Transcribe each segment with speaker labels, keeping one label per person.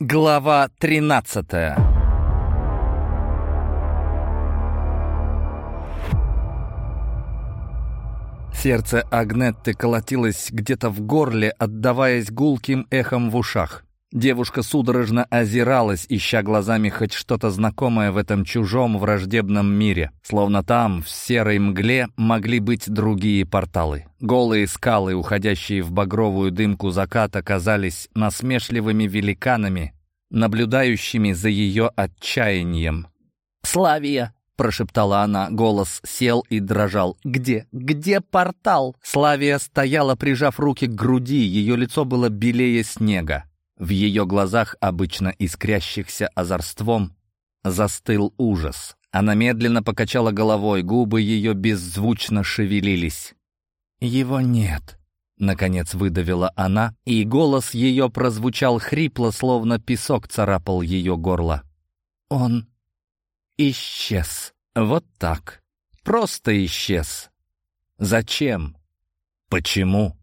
Speaker 1: Глава 13 Сердце Агнетты колотилось где-то в горле, отдаваясь гулким эхом в ушах. Девушка судорожно озиралась, ища глазами хоть что-то знакомое в этом чужом враждебном мире. Словно там, в серой мгле, могли быть другие порталы. Голые скалы, уходящие в багровую дымку заката, казались насмешливыми великанами, наблюдающими за ее отчаянием. «Славия!» — прошептала она, голос сел и дрожал. «Где? Где портал?» Славия стояла, прижав руки к груди, ее лицо было белее снега. В ее глазах, обычно искрящихся озорством, застыл ужас. Она медленно покачала головой, губы ее беззвучно шевелились. «Его нет», — наконец выдавила она, и голос ее прозвучал хрипло, словно песок царапал ее горло. «Он исчез. Вот так. Просто исчез. Зачем? Почему?»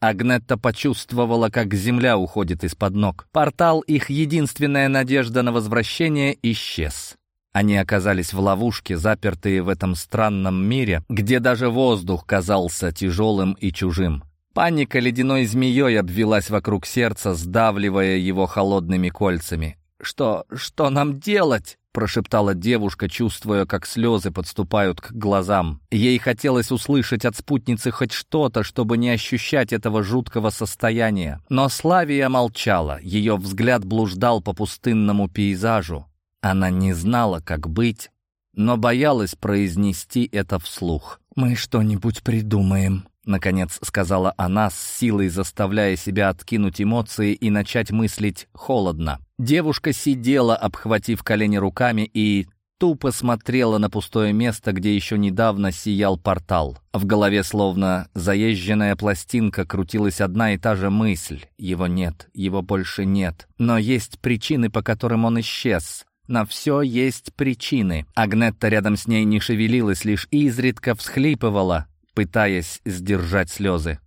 Speaker 1: Агнетта почувствовала, как земля уходит из-под ног. Портал, их единственная надежда на возвращение, исчез. Они оказались в ловушке, запертые в этом странном мире, где даже воздух казался тяжелым и чужим. Паника ледяной змеей обвелась вокруг сердца, сдавливая его холодными кольцами. «Что... что нам делать?» Прошептала девушка, чувствуя, как слезы подступают к глазам. Ей хотелось услышать от спутницы хоть что-то, чтобы не ощущать этого жуткого состояния. Но Славия молчала, ее взгляд блуждал по пустынному пейзажу. Она не знала, как быть, но боялась произнести это вслух. «Мы что-нибудь придумаем», — наконец сказала она, с силой заставляя себя откинуть эмоции и начать мыслить холодно. Девушка сидела, обхватив колени руками, и тупо смотрела на пустое место, где еще недавно сиял портал. В голове, словно заезженная пластинка, крутилась одна и та же мысль. Его нет, его больше нет. Но есть причины, по которым он исчез. На все есть причины. Агнетта рядом с ней не шевелилась, лишь изредка всхлипывала, пытаясь сдержать слезы.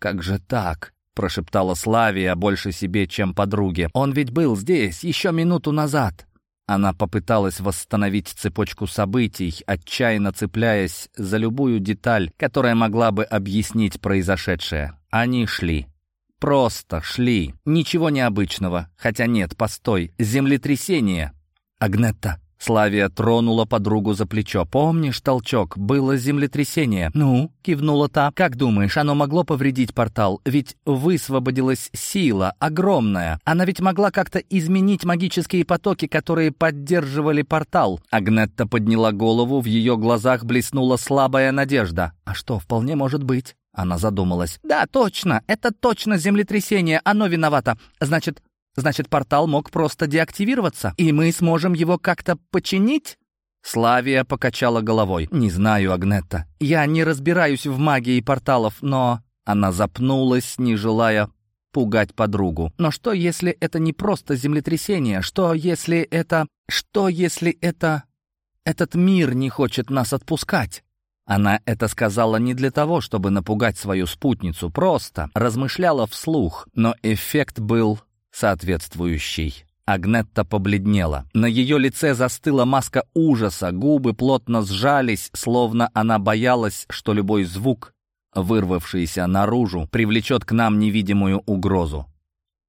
Speaker 1: «Как же так?» — прошептала Славия больше себе, чем подруге. «Он ведь был здесь еще минуту назад». Она попыталась восстановить цепочку событий, отчаянно цепляясь за любую деталь, которая могла бы объяснить произошедшее. Они шли. Просто шли. Ничего необычного. Хотя нет, постой. Землетрясение. «Агнетта, Славия тронула подругу за плечо. «Помнишь, толчок? Было землетрясение». «Ну?» — кивнула та. «Как думаешь, оно могло повредить портал? Ведь высвободилась сила, огромная. Она ведь могла как-то изменить магические потоки, которые поддерживали портал». Агнетта подняла голову, в ее глазах блеснула слабая надежда. «А что, вполне может быть?» Она задумалась. «Да, точно, это точно землетрясение, оно виновато. Значит, Значит, портал мог просто деактивироваться, и мы сможем его как-то починить?» Славия покачала головой. «Не знаю, Агнетта. Я не разбираюсь в магии порталов, но...» Она запнулась, не желая пугать подругу. «Но что, если это не просто землетрясение? Что, если это... Что, если это... Этот мир не хочет нас отпускать?» Она это сказала не для того, чтобы напугать свою спутницу, просто размышляла вслух, но эффект был соответствующий. Агнетта побледнела. На ее лице застыла маска ужаса, губы плотно сжались, словно она боялась, что любой звук, вырвавшийся наружу, привлечет к нам невидимую угрозу.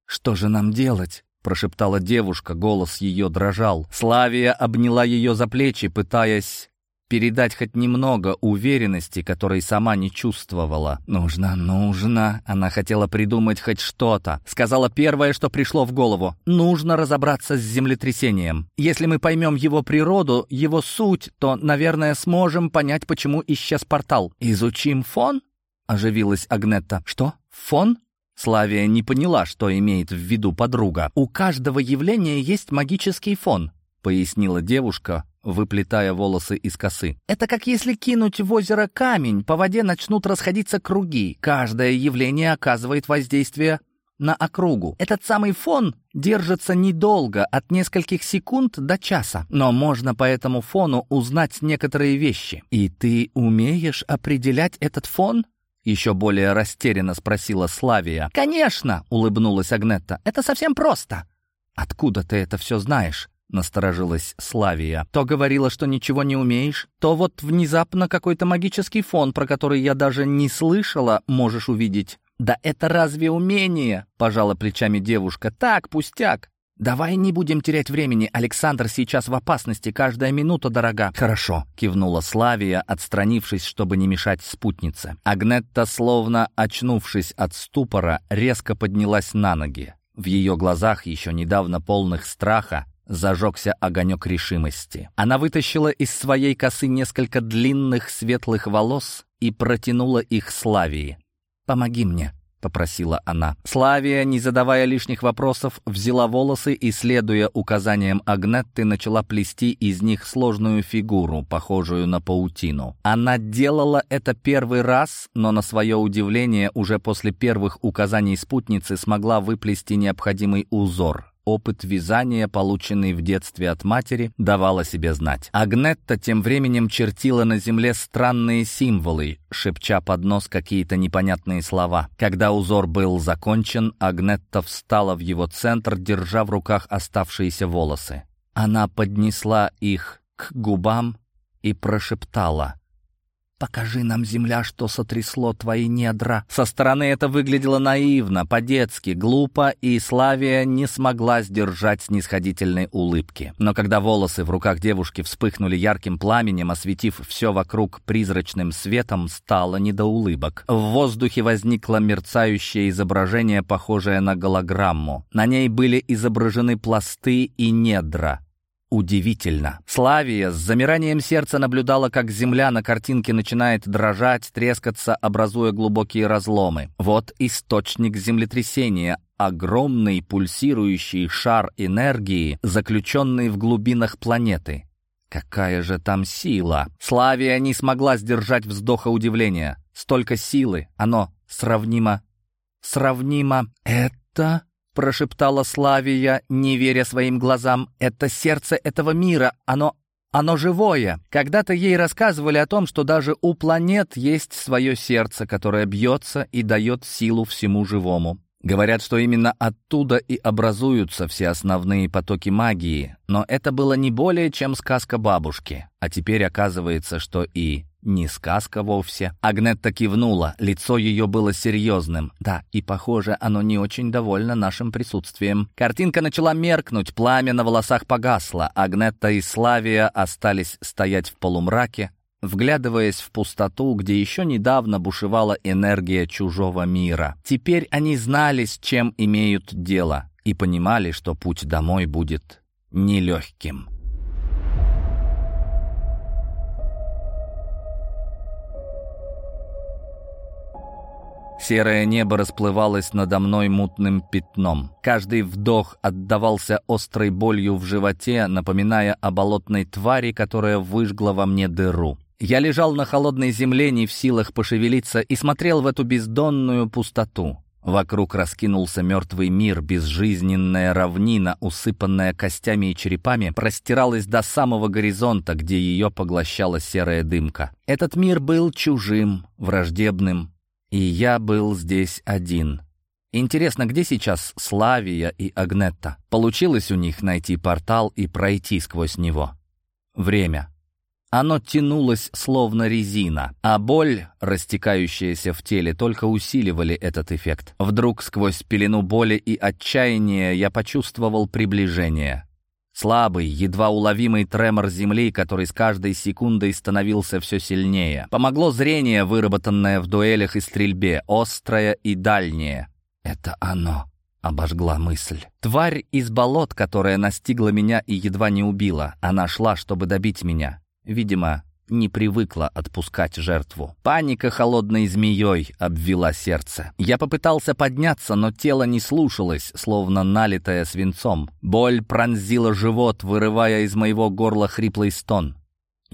Speaker 1: «Что же нам делать?» — прошептала девушка, голос ее дрожал. Славия обняла ее за плечи, пытаясь передать хоть немного уверенности, которой сама не чувствовала. «Нужно, нужно!» Она хотела придумать хоть что-то. Сказала первое, что пришло в голову. «Нужно разобраться с землетрясением. Если мы поймем его природу, его суть, то, наверное, сможем понять, почему исчез портал. Изучим фон?» — оживилась Агнетта. «Что? Фон?» Славия не поняла, что имеет в виду подруга. «У каждого явления есть магический фон», — пояснила девушка, выплетая волосы из косы. «Это как если кинуть в озеро камень, по воде начнут расходиться круги. Каждое явление оказывает воздействие на округу. Этот самый фон держится недолго, от нескольких секунд до часа. Но можно по этому фону узнать некоторые вещи. И ты умеешь определять этот фон?» Еще более растерянно спросила Славия. «Конечно!» — улыбнулась Агнетта. «Это совсем просто. «Откуда ты это все знаешь?» — насторожилась Славия. «То говорила, что ничего не умеешь, то вот внезапно какой-то магический фон, про который я даже не слышала, можешь увидеть». «Да это разве умение?» — пожала плечами девушка. «Так, пустяк». «Давай не будем терять времени. Александр сейчас в опасности. Каждая минута дорога». «Хорошо», — кивнула Славия, отстранившись, чтобы не мешать спутнице. Агнетта, словно очнувшись от ступора, резко поднялась на ноги. В ее глазах, еще недавно полных страха, зажегся огонек решимости. Она вытащила из своей косы несколько длинных светлых волос и протянула их Славии. «Помоги мне», — попросила она. Славия, не задавая лишних вопросов, взяла волосы и, следуя указаниям Агнетты, начала плести из них сложную фигуру, похожую на паутину. Она делала это первый раз, но на свое удивление уже после первых указаний спутницы смогла выплести необходимый узор. Опыт вязания, полученный в детстве от матери, давал о себе знать. Агнетта тем временем чертила на земле странные символы, шепча под нос какие-то непонятные слова. Когда узор был закончен, Агнетта встала в его центр, держа в руках оставшиеся волосы. Она поднесла их к губам и прошептала — «Покажи нам, земля, что сотрясло твои недра». Со стороны это выглядело наивно, по-детски, глупо, и Славия не смогла сдержать снисходительной улыбки. Но когда волосы в руках девушки вспыхнули ярким пламенем, осветив все вокруг призрачным светом, стало не до улыбок. В воздухе возникло мерцающее изображение, похожее на голограмму. На ней были изображены пласты и недра. Удивительно. Славия с замиранием сердца наблюдала, как земля на картинке начинает дрожать, трескаться, образуя глубокие разломы. Вот источник землетрясения, огромный пульсирующий шар энергии, заключенный в глубинах планеты. Какая же там сила! Славия не смогла сдержать вздоха удивления. Столько силы, оно сравнимо... Сравнимо... Это прошептала Славия, не веря своим глазам. «Это сердце этого мира, оно оно живое. Когда-то ей рассказывали о том, что даже у планет есть свое сердце, которое бьется и дает силу всему живому. Говорят, что именно оттуда и образуются все основные потоки магии, но это было не более чем сказка бабушки. А теперь оказывается, что и не сказка вовсе. Агнетта кивнула, лицо ее было серьезным. Да, и, похоже, оно не очень довольно нашим присутствием. Картинка начала меркнуть, пламя на волосах погасло. Агнетта и Славия остались стоять в полумраке, вглядываясь в пустоту, где еще недавно бушевала энергия чужого мира. Теперь они знали, с чем имеют дело, и понимали, что путь домой будет нелегким. Серое небо расплывалось надо мной мутным пятном. Каждый вдох отдавался острой болью в животе, напоминая о болотной твари, которая выжгла во мне дыру. Я лежал на холодной земле, не в силах пошевелиться, и смотрел в эту бездонную пустоту. Вокруг раскинулся мертвый мир, безжизненная равнина, усыпанная костями и черепами, простиралась до самого горизонта, где ее поглощала серая дымка. Этот мир был чужим, враждебным, и я был здесь один. Интересно, где сейчас Славия и Агнетта? Получилось у них найти портал и пройти сквозь него? Время. Оно тянулось словно резина, а боль, растекающаяся в теле, только усиливали этот эффект. Вдруг сквозь пелену боли и отчаяния я почувствовал приближение. Слабый, едва уловимый тремор земли, который с каждой секундой становился все сильнее. Помогло зрение, выработанное в дуэлях и стрельбе, острое и дальнее. «Это оно», — обожгла мысль. Тварь из болот, которая настигла меня и едва не убила. Она шла, чтобы добить меня. Видимо, не привыкла отпускать жертву. Паника холодной змеей обвела сердце. Я попытался подняться, но тело не слушалось, словно налитое свинцом. Боль пронзила живот, вырывая из моего горла хриплый стон.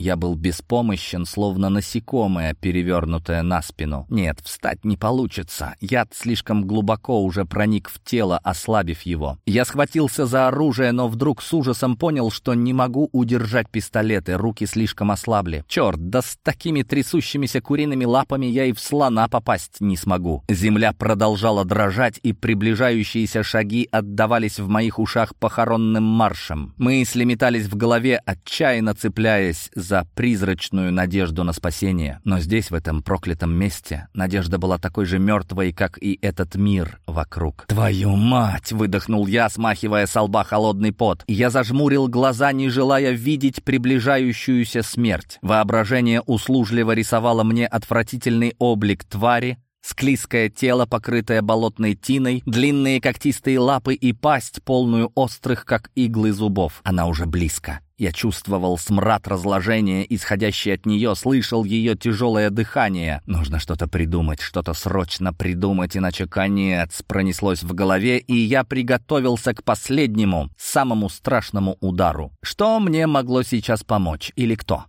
Speaker 1: Я был беспомощен, словно насекомое, перевернутое на спину. Нет, встать не получится. Яд слишком глубоко уже проник в тело, ослабив его. Я схватился за оружие, но вдруг с ужасом понял, что не могу удержать пистолеты, руки слишком ослабли. Черт, да с такими трясущимися куриными лапами я и в слона попасть не смогу. Земля продолжала дрожать, и приближающиеся шаги отдавались в моих ушах похоронным маршем. Мысли метались в голове, отчаянно цепляясь призрачную надежду на спасение. Но здесь, в этом проклятом месте, надежда была такой же мертвой, как и этот мир вокруг. «Твою мать!» — выдохнул я, смахивая с лба холодный пот. Я зажмурил глаза, не желая видеть приближающуюся смерть. Воображение услужливо рисовало мне отвратительный облик твари, Склизкое тело, покрытое болотной тиной, длинные когтистые лапы и пасть, полную острых, как иглы зубов. Она уже близко. Я чувствовал смрад разложения, исходящий от нее, слышал ее тяжелое дыхание. Нужно что-то придумать, что-то срочно придумать, иначе конец пронеслось в голове, и я приготовился к последнему, самому страшному удару. Что мне могло сейчас помочь? Или кто?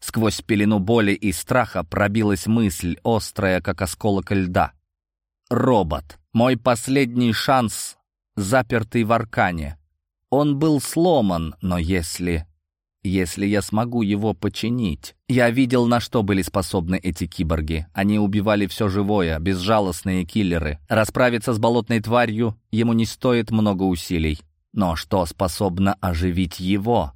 Speaker 1: Сквозь пелену боли и страха пробилась мысль, острая, как осколок льда. Робот. Мой последний шанс, запертый в аркане. Он был сломан, но если... Если я смогу его починить... Я видел, на что были способны эти киборги. Они убивали все живое, безжалостные киллеры. Расправиться с болотной тварью ему не стоит много усилий. Но что способно оживить его?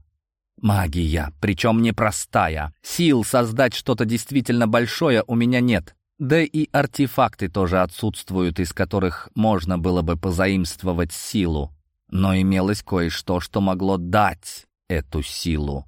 Speaker 1: Магия, причем непростая. Сил создать что-то действительно большое у меня нет. Да и артефакты тоже отсутствуют, из которых можно было бы позаимствовать силу. Но имелось кое-что, что могло дать эту силу.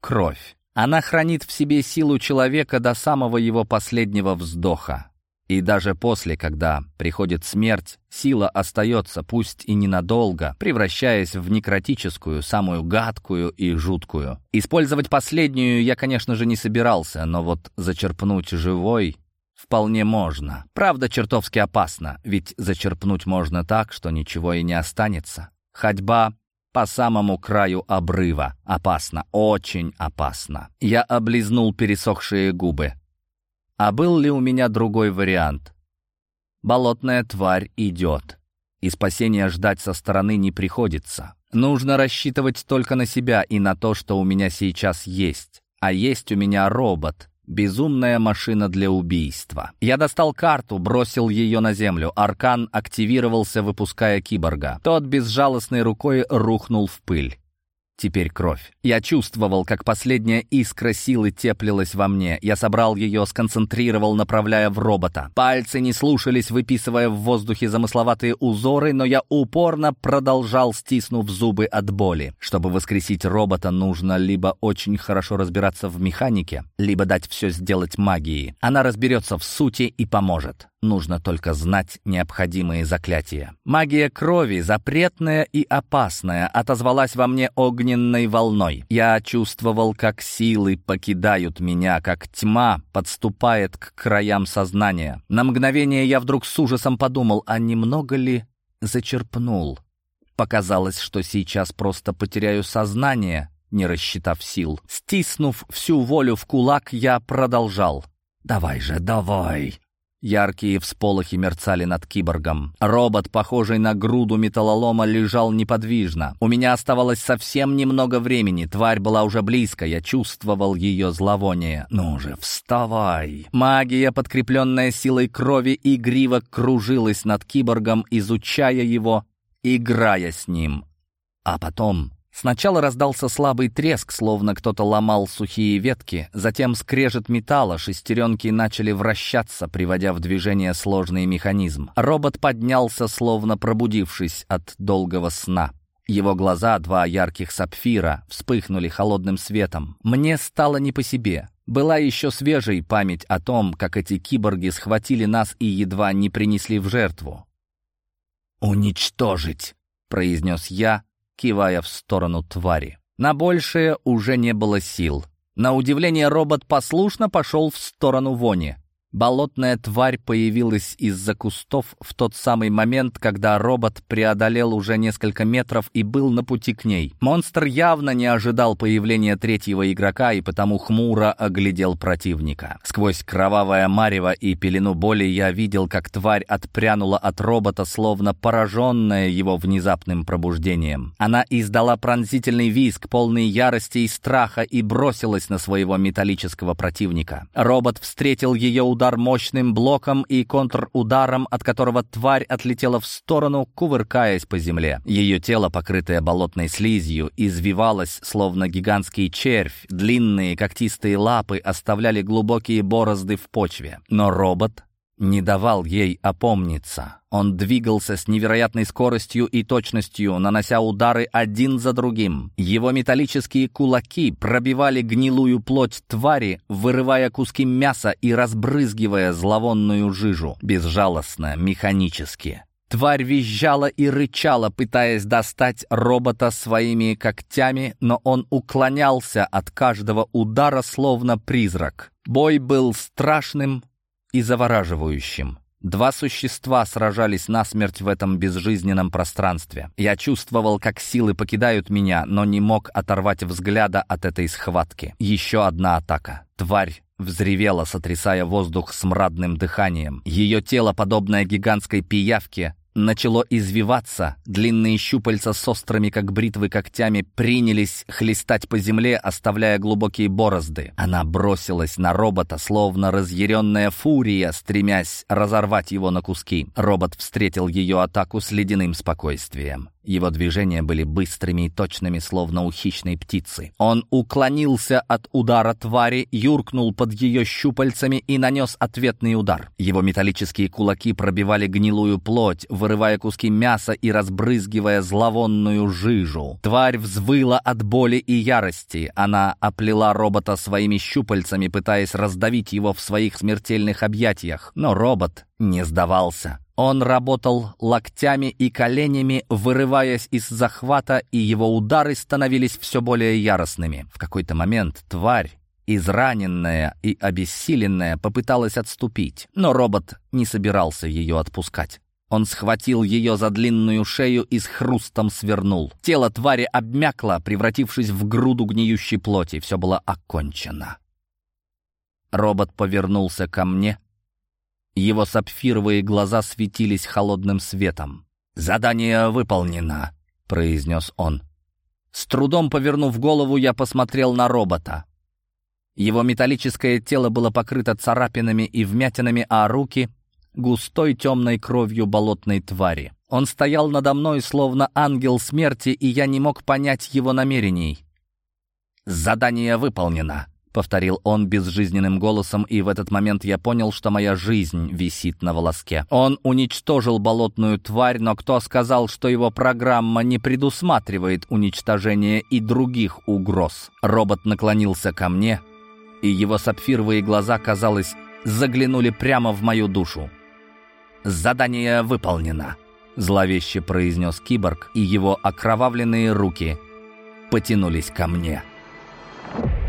Speaker 1: Кровь. Она хранит в себе силу человека до самого его последнего вздоха. И даже после, когда приходит смерть, сила остается, пусть и ненадолго, превращаясь в некротическую, самую гадкую и жуткую. Использовать последнюю я, конечно же, не собирался, но вот зачерпнуть живой вполне можно. Правда, чертовски опасно, ведь зачерпнуть можно так, что ничего и не останется. Ходьба по самому краю обрыва. Опасно, очень опасно. Я облизнул пересохшие губы. А был ли у меня другой вариант? Болотная тварь идет, и спасения ждать со стороны не приходится. Нужно рассчитывать только на себя и на то, что у меня сейчас есть. А есть у меня робот, Безумная машина для убийства. Я достал карту, бросил ее на землю. Аркан активировался, выпуская киборга. Тот безжалостной рукой рухнул в пыль. Теперь кровь. Я чувствовал, как последняя искра силы теплилась во мне. Я собрал ее, сконцентрировал, направляя в робота. Пальцы не слушались, выписывая в воздухе замысловатые узоры, но я упорно продолжал, стиснув зубы от боли. Чтобы воскресить робота, нужно либо очень хорошо разбираться в механике, либо дать все сделать магией. Она разберется в сути и поможет. Нужно только знать необходимые заклятия. Магия крови, запретная и опасная, отозвалась во мне огненной волной. Я чувствовал, как силы покидают меня, как тьма подступает к краям сознания. На мгновение я вдруг с ужасом подумал, а немного ли зачерпнул? Показалось, что сейчас просто потеряю сознание, не рассчитав сил. Стиснув всю волю в кулак, я продолжал. «Давай же, давай!» Яркие всполохи мерцали над киборгом. Робот, похожий на груду металлолома, лежал неподвижно. У меня оставалось совсем немного времени. Тварь была уже близко. Я чувствовал ее зловоние. «Ну же, вставай!» Магия, подкрепленная силой крови, игриво кружилась над киборгом, изучая его, играя с ним. А потом Сначала раздался слабый треск, словно кто-то ломал сухие ветки, затем скрежет металла, шестеренки начали вращаться, приводя в движение сложный механизм. Робот поднялся, словно пробудившись от долгого сна. Его глаза, два ярких сапфира, вспыхнули холодным светом. Мне стало не по себе. Была еще свежей память о том, как эти киборги схватили нас и едва не принесли в жертву. «Уничтожить!» — произнес я, кивая в сторону твари. На большее уже не было сил. На удивление робот послушно пошел в сторону вони. Болотная тварь появилась из-за кустов в тот самый момент, когда робот преодолел уже несколько метров и был на пути к ней. Монстр явно не ожидал появления третьего игрока и потому хмуро оглядел противника. Сквозь кровавое марево и пелену боли я видел, как тварь отпрянула от робота, словно пораженная его внезапным пробуждением. Она издала пронзительный визг, полный ярости и страха, и бросилась на своего металлического противника. Робот встретил ее удар удар мощным блоком и контрударом, от которого тварь отлетела в сторону, кувыркаясь по земле. Ее тело, покрытое болотной слизью, извивалось, словно гигантский червь. Длинные когтистые лапы оставляли глубокие борозды в почве. Но робот не давал ей опомниться. Он двигался с невероятной скоростью и точностью, нанося удары один за другим. Его металлические кулаки пробивали гнилую плоть твари, вырывая куски мяса и разбрызгивая зловонную жижу, безжалостно, механически. Тварь визжала и рычала, пытаясь достать робота своими когтями, но он уклонялся от каждого удара, словно призрак. Бой был страшным, и завораживающим. Два существа сражались насмерть в этом безжизненном пространстве. Я чувствовал, как силы покидают меня, но не мог оторвать взгляда от этой схватки. Еще одна атака. Тварь взревела, сотрясая воздух смрадным дыханием. Ее тело, подобное гигантской пиявке, начало извиваться, длинные щупальца с острыми, как бритвы, когтями принялись хлестать по земле, оставляя глубокие борозды. Она бросилась на робота, словно разъяренная фурия, стремясь разорвать его на куски. Робот встретил ее атаку с ледяным спокойствием. Его движения были быстрыми и точными, словно у хищной птицы. Он уклонился от удара твари, юркнул под ее щупальцами и нанес ответный удар. Его металлические кулаки пробивали гнилую плоть, вырывая куски мяса и разбрызгивая зловонную жижу. Тварь взвыла от боли и ярости. Она оплела робота своими щупальцами, пытаясь раздавить его в своих смертельных объятиях. Но робот не сдавался. Он работал локтями и коленями, вырываясь из захвата, и его удары становились все более яростными. В какой-то момент тварь, израненная и обессиленная, попыталась отступить, но робот не собирался ее отпускать. Он схватил ее за длинную шею и с хрустом свернул. Тело твари обмякло, превратившись в груду гниющей плоти. Все было окончено. Робот повернулся ко мне, его сапфировые глаза светились холодным светом. «Задание выполнено», — произнес он. С трудом повернув голову, я посмотрел на робота. Его металлическое тело было покрыто царапинами и вмятинами, а руки — густой темной кровью болотной твари. Он стоял надо мной, словно ангел смерти, и я не мог понять его намерений. «Задание выполнено», повторил он безжизненным голосом, и в этот момент я понял, что моя жизнь висит на волоске. Он уничтожил болотную тварь, но кто сказал, что его программа не предусматривает уничтожение и других угроз? Робот наклонился ко мне, и его сапфировые глаза, казалось, заглянули прямо в мою душу задание выполнено», — зловеще произнес киборг, и его окровавленные руки потянулись ко мне. «Киборг»